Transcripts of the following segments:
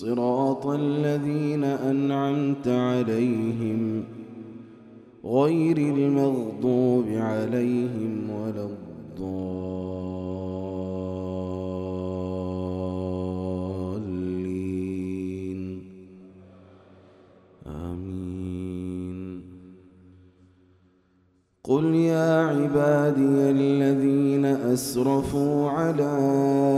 صراط الذين أنعمت عليهم غير المغضوب عليهم ولا الضالين. آمين. قل يا عبادي الذين أسرفوا على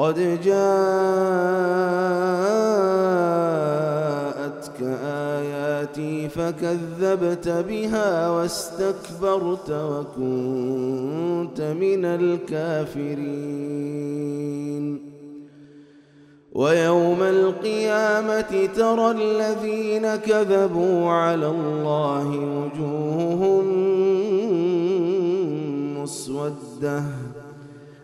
قد جاءتك آياتي فكذبت بها واستكبرت وكنت من الكافرين. ويوم القيامة ترى الذين كذبوا على الله وجوههم مسودة.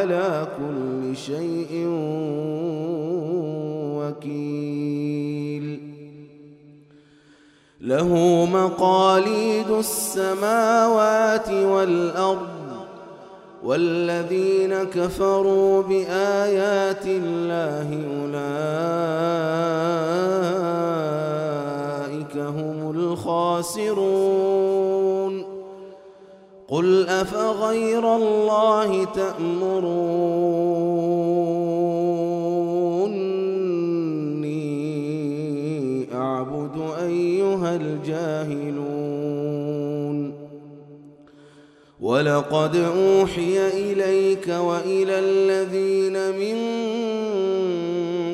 على كل شيء وكيل. له مقاليد السماوات والأرض والذين كفروا بآيات الله أولئك هم الخاسرون. قل أفغير الله تأمروني أعبد أيها الجاهلون ولقد أوحي إليك وإلى الذين من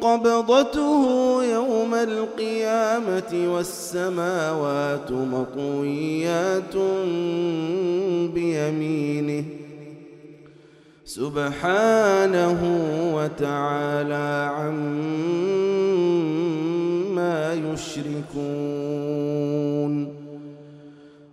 قبضته يوم القيامة والسماوات مطويات بيمينه سبحانه وتعالى عما يشركون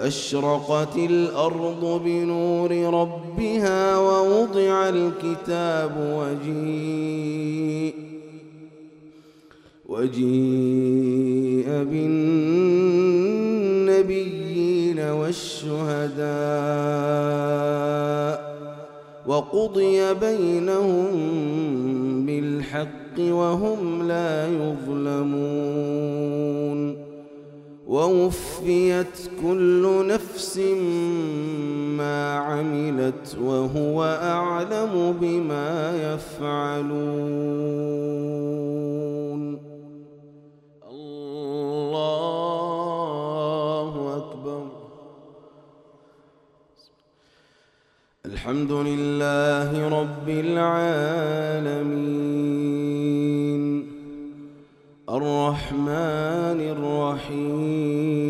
وأشرقت الأرض بنور ربها ووضع الكتاب وجيء وجيء بالنبيين والشهداء وقضي بينهم بالحق وهم لا يظلمون ووفيت نفس ما عملت وهو أعلم بما يفعلون. الله أكبر. الحمد لله رب العالمين. الرحمن الرحيم.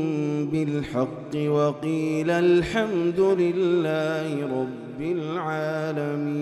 بالحق وقيل الحمد لله رب العالمين.